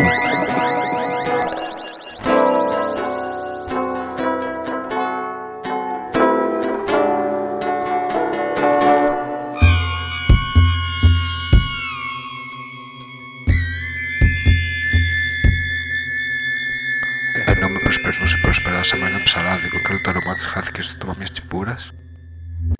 Ενώ με προσπερνούσε προσπεράσαμε ένα ψαράδικο. Και όλο το αρωμά της χάθηκε στο στόμα μιας τσιπούρας